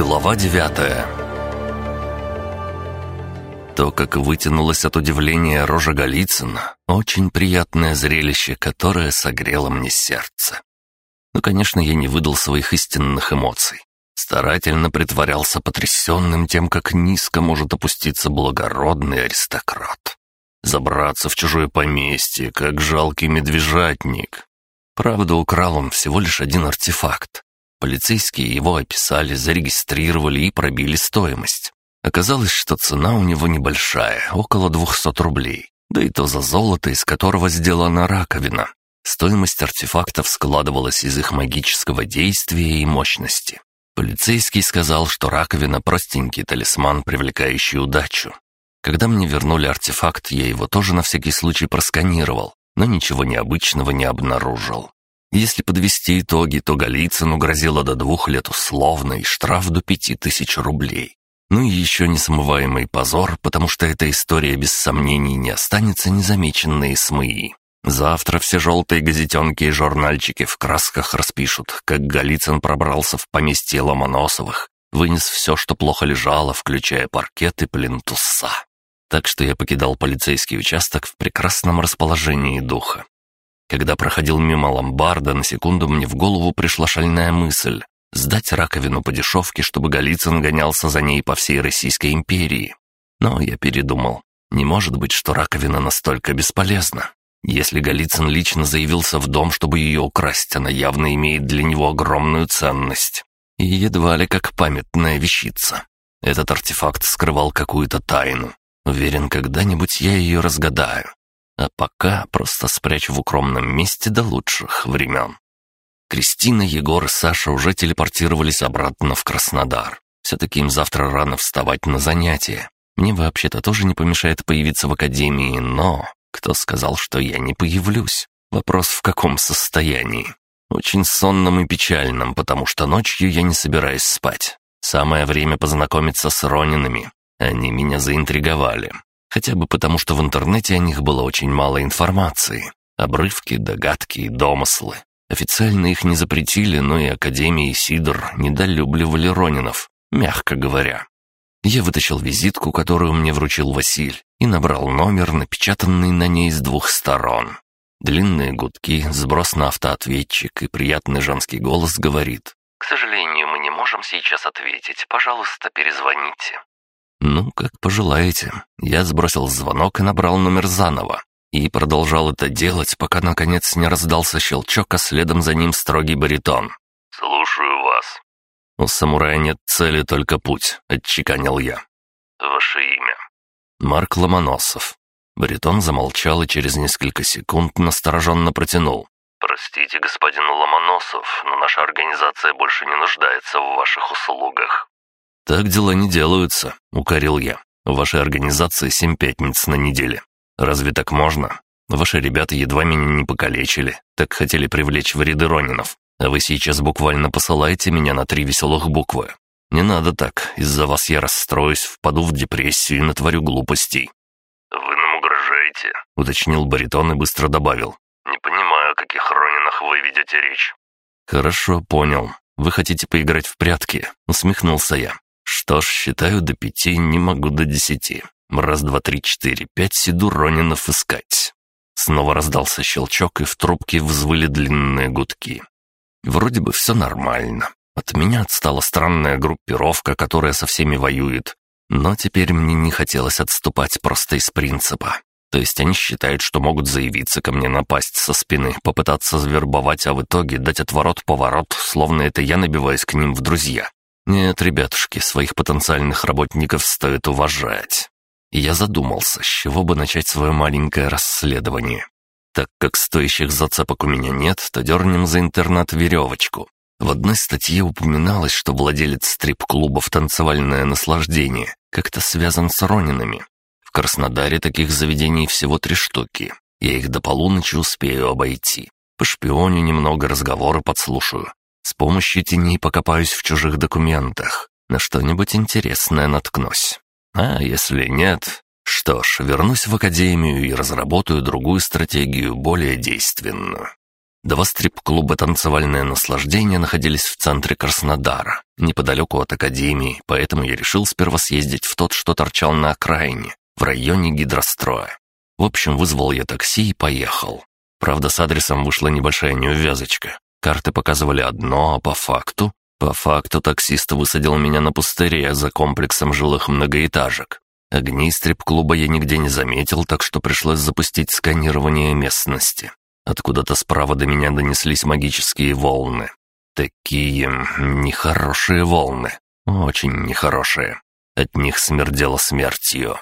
Глава девятая То, как вытянулась от удивления рожа Голицына, очень приятное зрелище, которое согрело мне сердце. Но, конечно, я не выдал своих истинных эмоций. Старательно притворялся потрясенным тем, как низко может опуститься благородный аристократ. Забраться в чужое поместье, как жалкий медвежатник. Правда, украл он всего лишь один артефакт, Полицейские его описали, зарегистрировали и пробили стоимость. Оказалось, что цена у него небольшая, около 200 рублей. Да и то за золото, из которого сделана раковина. Стоимость артефактов складывалась из их магического действия и мощности. Полицейский сказал, что раковина – простенький талисман, привлекающий удачу. Когда мне вернули артефакт, я его тоже на всякий случай просканировал, но ничего необычного не обнаружил. Если подвести итоги, то Голицыну грозило до двух лет условно и штраф до пяти тысяч рублей. Ну и еще несмываемый позор, потому что эта история без сомнений не останется незамеченной СМИ. Завтра все желтые газетенки и журнальчики в красках распишут, как Голицын пробрался в поместье Ломоносовых, вынес все, что плохо лежало, включая паркет и плинтуса. Так что я покидал полицейский участок в прекрасном расположении духа. Когда проходил мимо ломбарда, на секунду мне в голову пришла шальная мысль — сдать раковину по дешевке, чтобы Голицын гонялся за ней по всей Российской империи. Но я передумал. Не может быть, что раковина настолько бесполезна. Если Голицын лично заявился в дом, чтобы ее украсть, она явно имеет для него огромную ценность. И едва ли как памятная вещица. Этот артефакт скрывал какую-то тайну. Уверен, когда-нибудь я ее разгадаю. А пока просто спрячь в укромном месте до лучших времен. Кристина, Егор и Саша уже телепортировались обратно в Краснодар. Все-таки им завтра рано вставать на занятия. Мне вообще-то тоже не помешает появиться в академии, но... Кто сказал, что я не появлюсь? Вопрос в каком состоянии? Очень сонным и печальным, потому что ночью я не собираюсь спать. Самое время познакомиться с Ронинами. Они меня заинтриговали. Хотя бы потому, что в интернете о них было очень мало информации. Обрывки, догадки и домыслы. Официально их не запретили, но и Академия и Сидор недолюбливали Ронинов, мягко говоря. Я вытащил визитку, которую мне вручил Василь, и набрал номер, напечатанный на ней с двух сторон. Длинные гудки, сброс на автоответчик и приятный женский голос говорит. «К сожалению, мы не можем сейчас ответить. Пожалуйста, перезвоните». «Ну, как пожелаете». Я сбросил звонок и набрал номер заново. И продолжал это делать, пока наконец не раздался щелчок, а следом за ним строгий баритон. «Слушаю вас». «У самурая нет цели, только путь», — отчеканил я. «Ваше имя?» «Марк Ломоносов». Баритон замолчал и через несколько секунд настороженно протянул. «Простите, господин Ломоносов, но наша организация больше не нуждается в ваших услугах. «Так дела не делаются», — укорил я. «В вашей организации семь пятниц на неделе. Разве так можно? Ваши ребята едва меня не покалечили, так хотели привлечь в ряды Ронинов. А вы сейчас буквально посылаете меня на три веселых буквы. Не надо так, из-за вас я расстроюсь, впаду в депрессию и натворю глупостей». «Вы нам угрожаете?» — уточнил баритон и быстро добавил. «Не понимаю, о каких Ронинах вы ведете речь». «Хорошо, понял. Вы хотите поиграть в прятки?» — усмехнулся я. Что ж, считаю до пяти, не могу до десяти. Раз, два, три, четыре, пять, иду Ронинов искать. Снова раздался щелчок, и в трубке взвыли длинные гудки. Вроде бы все нормально. От меня отстала странная группировка, которая со всеми воюет. Но теперь мне не хотелось отступать просто из принципа. То есть они считают, что могут заявиться ко мне напасть со спины, попытаться завербовать, а в итоге дать отворот-поворот, словно это я набиваюсь к ним в друзья. Нет, ребятушки, своих потенциальных работников стоит уважать. И я задумался, с чего бы начать свое маленькое расследование. Так как стоящих зацепок у меня нет, то дернем за интернет веревочку. В одной статье упоминалось, что владелец стрип-клубов «Танцевальное наслаждение» как-то связан с Ронинами. В Краснодаре таких заведений всего три штуки. Я их до полуночи успею обойти. По шпионе немного разговоры подслушаю. С помощью теней покопаюсь в чужих документах, на что-нибудь интересное наткнусь. А если нет, что ж, вернусь в академию и разработаю другую стратегию, более действенную. Два стрип-клуба «Танцевальное наслаждение» находились в центре Краснодара, неподалеку от Академии, поэтому я решил сперва съездить в тот, что торчал на окраине, в районе гидростроя. В общем, вызвал я такси и поехал. Правда, с адресом вышла небольшая неувязочка. Карты показывали одно, а по факту... По факту таксист высадил меня на пустыре за комплексом жилых многоэтажек. Огней стрип-клуба я нигде не заметил, так что пришлось запустить сканирование местности. Откуда-то справа до меня донеслись магические волны. Такие нехорошие волны. Очень нехорошие. От них смердело смертью.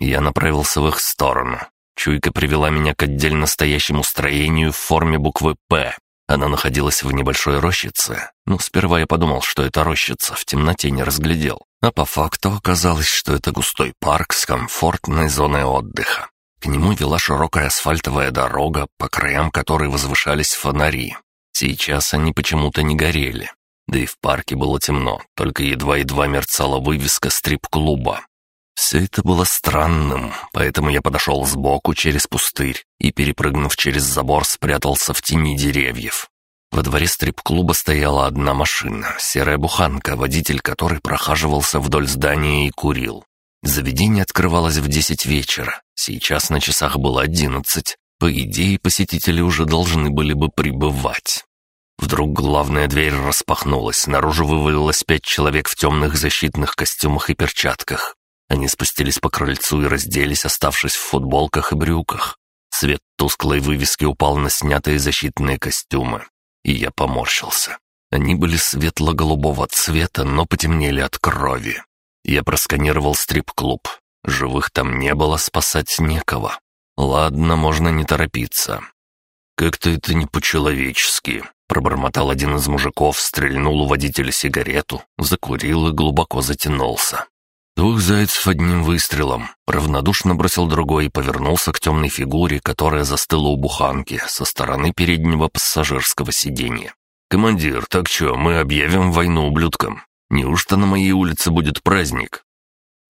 Я направился в их сторону. Чуйка привела меня к отдельно стоящему строению в форме буквы «П». Она находилась в небольшой рощице. Ну, сперва я подумал, что это рощица, в темноте не разглядел. А по факту оказалось, что это густой парк с комфортной зоной отдыха. К нему вела широкая асфальтовая дорога, по краям которой возвышались фонари. Сейчас они почему-то не горели. Да и в парке было темно, только едва-едва мерцала вывеска стрип-клуба. Все это было странным, поэтому я подошел сбоку через пустырь и, перепрыгнув через забор, спрятался в тени деревьев. Во дворе стрип-клуба стояла одна машина, серая буханка, водитель которой прохаживался вдоль здания и курил. Заведение открывалось в десять вечера, сейчас на часах было одиннадцать. По идее, посетители уже должны были бы прибывать. Вдруг главная дверь распахнулась, наружу вывалилось пять человек в темных защитных костюмах и перчатках. Они спустились по крыльцу и разделись, оставшись в футболках и брюках. Свет тусклой вывески упал на снятые защитные костюмы. И я поморщился. Они были светло-голубого цвета, но потемнели от крови. Я просканировал стрип-клуб. Живых там не было, спасать некого. Ладно, можно не торопиться. «Как-то это не по-человечески», — пробормотал один из мужиков, стрельнул у водителя сигарету, закурил и глубоко затянулся. Двух зайцев одним выстрелом. Равнодушно бросил другой и повернулся к темной фигуре, которая застыла у буханки со стороны переднего пассажирского сиденья. «Командир, так что, мы объявим войну ублюдкам? Неужто на моей улице будет праздник?»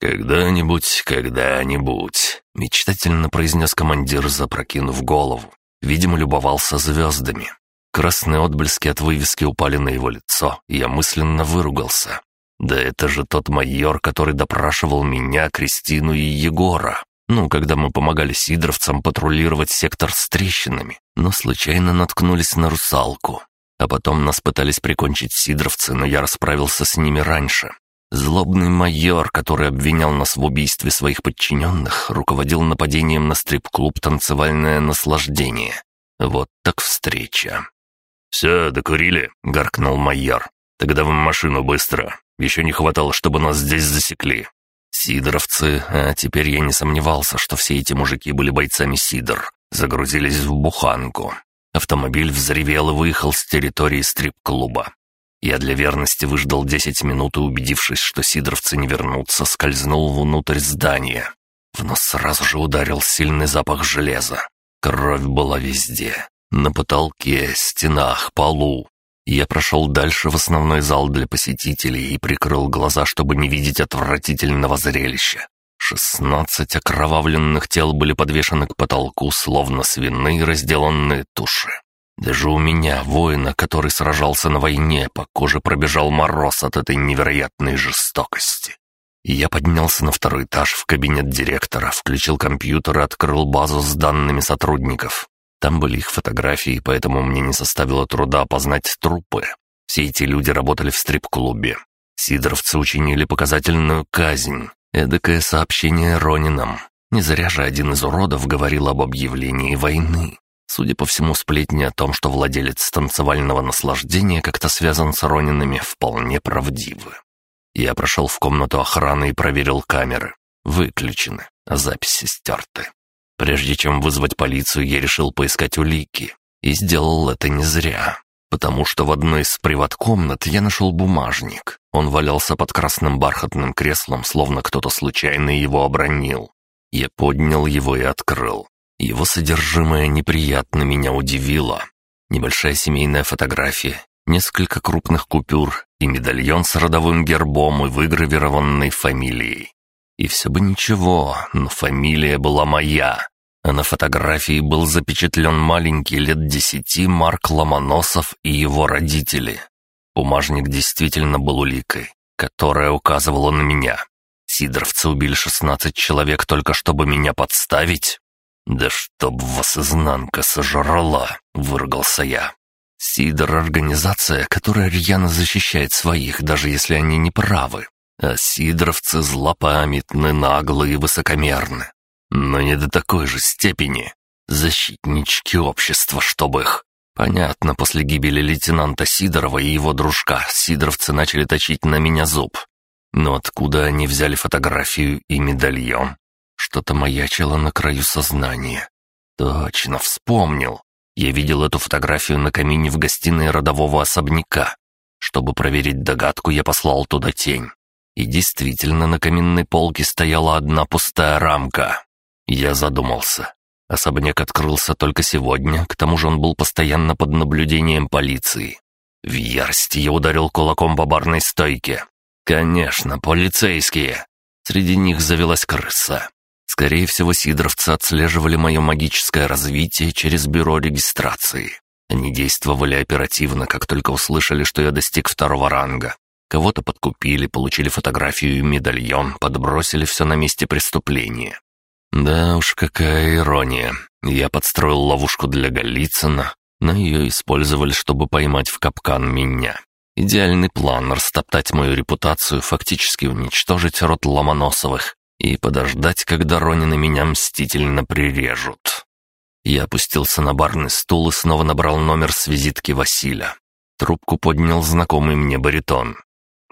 «Когда-нибудь, когда-нибудь», — мечтательно произнес командир, запрокинув голову. Видимо, любовался звездами. Красные отблески от вывески упали на его лицо, и я мысленно выругался. Да это же тот майор, который допрашивал меня, Кристину и Егора. Ну, когда мы помогали сидоровцам патрулировать сектор с трещинами, но случайно наткнулись на русалку. А потом нас пытались прикончить сидоровцы, но я расправился с ними раньше. Злобный майор, который обвинял нас в убийстве своих подчиненных, руководил нападением на стрип-клуб «Танцевальное наслаждение». Вот так встреча. «Все, докурили?» — гаркнул майор. «Тогда в машину быстро. Еще не хватало, чтобы нас здесь засекли. Сидоровцы, а теперь я не сомневался, что все эти мужики были бойцами Сидор, загрузились в буханку. Автомобиль взревел и выехал с территории стрип-клуба. Я для верности выждал десять минут и, убедившись, что сидоровцы не вернутся, скользнул внутрь здания. В нос сразу же ударил сильный запах железа. Кровь была везде. На потолке, стенах, полу. Я прошел дальше в основной зал для посетителей и прикрыл глаза, чтобы не видеть отвратительного зрелища. Шестнадцать окровавленных тел были подвешены к потолку, словно свиные разделанные туши. Даже у меня, воина, который сражался на войне, по коже пробежал мороз от этой невероятной жестокости. я поднялся на второй этаж в кабинет директора, включил компьютер и открыл базу с данными сотрудников. Там были их фотографии, поэтому мне не составило труда опознать трупы. Все эти люди работали в стрип-клубе. Сидоровцы учинили показательную казнь. Эдакое сообщение Ронинам. Не зря же один из уродов говорил об объявлении войны. Судя по всему, сплетни о том, что владелец танцевального наслаждения как-то связан с Ронинами, вполне правдивы. Я прошел в комнату охраны и проверил камеры. Выключены, а записи стерты. Прежде чем вызвать полицию, я решил поискать улики. И сделал это не зря. Потому что в одной из приват-комнат я нашел бумажник. Он валялся под красным бархатным креслом, словно кто-то случайно его обронил. Я поднял его и открыл. Его содержимое неприятно меня удивило. Небольшая семейная фотография, несколько крупных купюр и медальон с родовым гербом и выгравированной фамилией. И все бы ничего, но фамилия была моя. а на фотографии был запечатлен маленький лет десяти Марк Ломоносов и его родители. Бумажник действительно был уликой, которая указывала на меня. Сидоровцы убили шестнадцать человек только чтобы меня подставить? «Да чтоб вас изнанка сожрала!» — выругался я. «Сидор — организация, которая рьяно защищает своих, даже если они не правы. А сидоровцы злопамятны, наглые и высокомерны. Но не до такой же степени. Защитнички общества, чтобы их. Понятно, после гибели лейтенанта Сидорова и его дружка сидоровцы начали точить на меня зуб. Но откуда они взяли фотографию и медальон? Что-то маячило на краю сознания. Точно, вспомнил. Я видел эту фотографию на камине в гостиной родового особняка. Чтобы проверить догадку, я послал туда тень. И действительно, на каминной полке стояла одна пустая рамка. Я задумался. Особняк открылся только сегодня, к тому же он был постоянно под наблюдением полиции. В ярости я ударил кулаком по барной стойке. Конечно, полицейские. Среди них завелась крыса. Скорее всего, сидоровцы отслеживали мое магическое развитие через бюро регистрации. Они действовали оперативно, как только услышали, что я достиг второго ранга. Кого-то подкупили, получили фотографию и медальон, подбросили все на месте преступления. Да уж, какая ирония. Я подстроил ловушку для Голицына, но ее использовали, чтобы поймать в капкан меня. Идеальный план — растоптать мою репутацию, фактически уничтожить род Ломоносовых и подождать, когда Ронины меня мстительно прирежут. Я опустился на барный стул и снова набрал номер с визитки Василя. Трубку поднял знакомый мне баритон.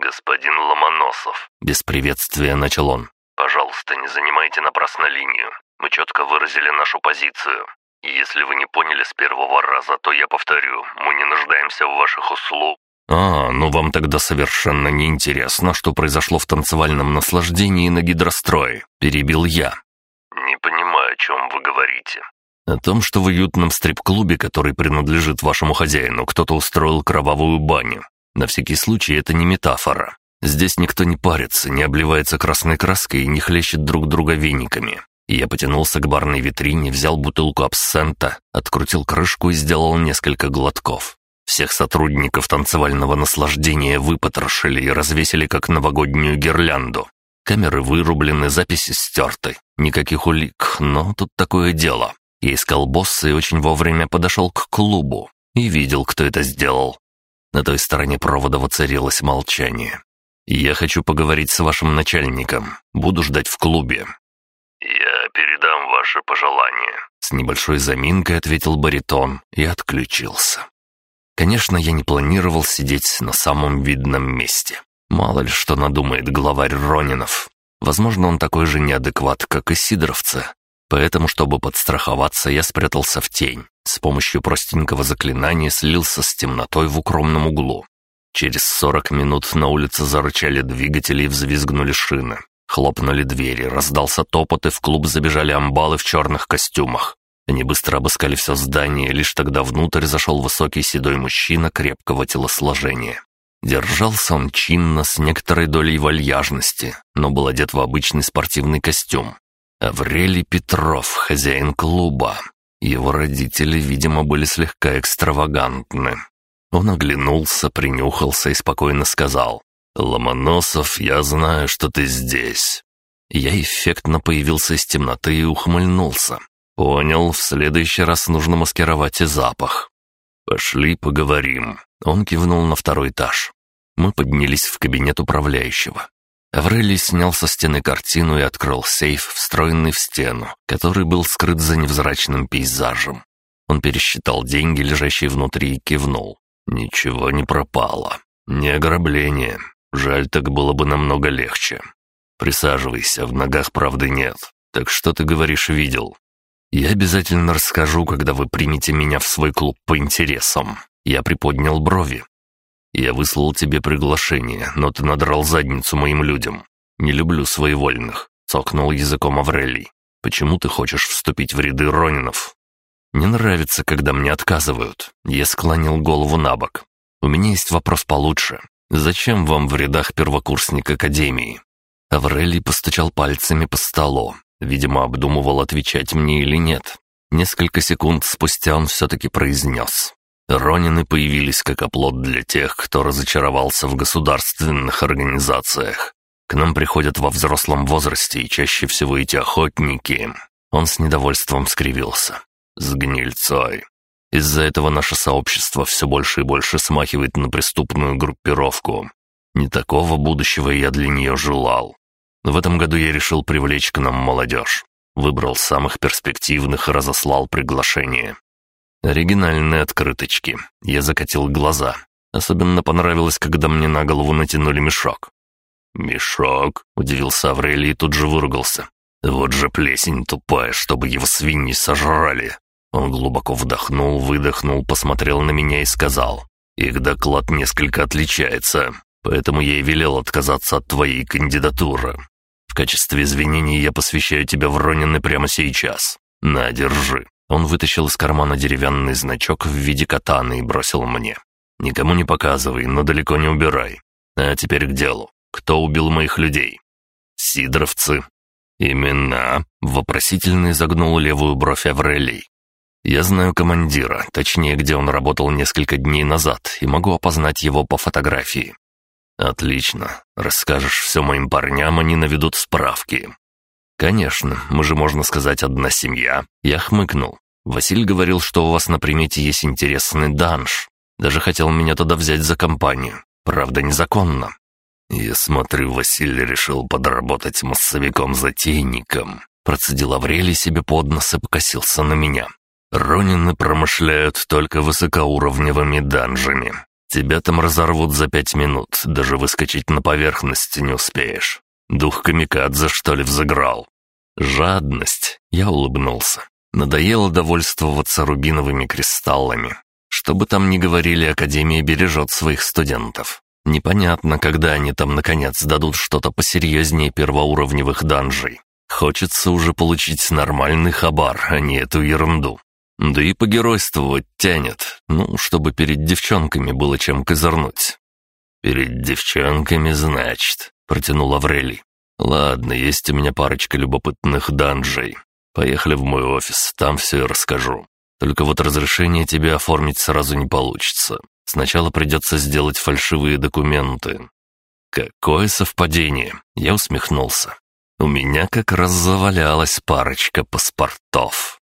«Господин Ломоносов», — без приветствия начал он. «Пожалуйста, не занимайте напрасно линию. Мы четко выразили нашу позицию. И если вы не поняли с первого раза, то я повторю, мы не нуждаемся в ваших услугах. «А, ну вам тогда совершенно не интересно, что произошло в танцевальном наслаждении на гидрострое», — перебил я. «Не понимаю, о чем вы говорите». «О том, что в уютном стрип-клубе, который принадлежит вашему хозяину, кто-то устроил кровавую баню. На всякий случай это не метафора. Здесь никто не парится, не обливается красной краской и не хлещет друг друга вениками. Я потянулся к барной витрине, взял бутылку абсента, открутил крышку и сделал несколько глотков. Всех сотрудников танцевального наслаждения выпотрошили и развесили как новогоднюю гирлянду. Камеры вырублены, записи стерты. Никаких улик, но тут такое дело. Я искал босса и очень вовремя подошел к клубу. И видел, кто это сделал. На той стороне провода воцарилось молчание. «Я хочу поговорить с вашим начальником. Буду ждать в клубе». «Я передам ваше пожелание», — с небольшой заминкой ответил баритон и отключился. Конечно, я не планировал сидеть на самом видном месте. Мало ли что надумает главарь Ронинов. Возможно, он такой же неадекват, как и Сидоровцы. Поэтому, чтобы подстраховаться, я спрятался в тень. С помощью простенького заклинания слился с темнотой в укромном углу. Через сорок минут на улице зарычали двигатели и взвизгнули шины. Хлопнули двери, раздался топот, и в клуб забежали амбалы в черных костюмах. Они быстро обыскали все здание, лишь тогда внутрь зашел высокий седой мужчина крепкого телосложения. Держался он чинно, с некоторой долей вальяжности, но был одет в обычный спортивный костюм. Аврелий Петров, хозяин клуба. Его родители, видимо, были слегка экстравагантны. Он оглянулся, принюхался и спокойно сказал. «Ломоносов, я знаю, что ты здесь». Я эффектно появился из темноты и ухмыльнулся. «Понял, в следующий раз нужно маскировать и запах». «Пошли поговорим». Он кивнул на второй этаж. Мы поднялись в кабинет управляющего. Аврелий снял со стены картину и открыл сейф, встроенный в стену, который был скрыт за невзрачным пейзажем. Он пересчитал деньги, лежащие внутри, и кивнул. «Ничего не пропало. Не ограбление. Жаль, так было бы намного легче. Присаживайся, в ногах правды нет. Так что ты говоришь, видел?» «Я обязательно расскажу, когда вы примете меня в свой клуб по интересам». Я приподнял брови. «Я выслал тебе приглашение, но ты надрал задницу моим людям. Не люблю своевольных», — цокнул языком Аврелий. «Почему ты хочешь вступить в ряды Ронинов?» «Не нравится, когда мне отказывают». Я склонил голову на бок. «У меня есть вопрос получше. Зачем вам в рядах первокурсник Академии?» Аврелий постучал пальцами по столу. Видимо, обдумывал, отвечать мне или нет. Несколько секунд спустя он все-таки произнес. Ронины появились как оплот для тех, кто разочаровался в государственных организациях. К нам приходят во взрослом возрасте, и чаще всего эти охотники. Он с недовольством скривился. С гнильцой. Из-за этого наше сообщество все больше и больше смахивает на преступную группировку. Не такого будущего я для нее желал. В этом году я решил привлечь к нам молодежь. Выбрал самых перспективных и разослал приглашение. Оригинальные открыточки. Я закатил глаза. Особенно понравилось, когда мне на голову натянули мешок. «Мешок?» — удивился Аврелий и тут же выругался. «Вот же плесень тупая, чтобы его свиньи сожрали!» Он глубоко вдохнул, выдохнул, посмотрел на меня и сказал. «Их доклад несколько отличается, поэтому я и велел отказаться от твоей кандидатуры. В качестве извинений я посвящаю тебя в Ронины прямо сейчас. На, держи». Он вытащил из кармана деревянный значок в виде катаны и бросил мне. «Никому не показывай, но далеко не убирай. А теперь к делу. Кто убил моих людей?» «Сидоровцы». «Имена?» — вопросительно изогнул левую бровь Аврелий. «Я знаю командира, точнее, где он работал несколько дней назад, и могу опознать его по фотографии». «Отлично. Расскажешь все моим парням, они наведут справки. «Конечно, мы же, можно сказать, одна семья». Я хмыкнул. Василь говорил, что у вас на примете есть интересный данж. Даже хотел меня туда взять за компанию. Правда, незаконно. Я смотрю, Василий решил подработать массовиком-затейником. Процедил Аврелий себе под нос и покосился на меня. Ронины промышляют только высокоуровневыми данжами. Тебя там разорвут за пять минут, даже выскочить на поверхность не успеешь. Дух камикадзе, что ли, взыграл? Жадность. Я улыбнулся. Надоело довольствоваться рубиновыми кристаллами. Что бы там ни говорили, Академия бережет своих студентов. Непонятно, когда они там наконец дадут что-то посерьезнее первоуровневых данжей. Хочется уже получить нормальный хабар, а не эту ерунду. Да и погеройствовать тянет, ну, чтобы перед девчонками было чем козырнуть. «Перед девчонками, значит», — протянул Аврелий. «Ладно, есть у меня парочка любопытных данжей. Поехали в мой офис, там все и расскажу. Только вот разрешение тебе оформить сразу не получится. Сначала придется сделать фальшивые документы». «Какое совпадение!» — я усмехнулся. «У меня как раз завалялась парочка паспортов».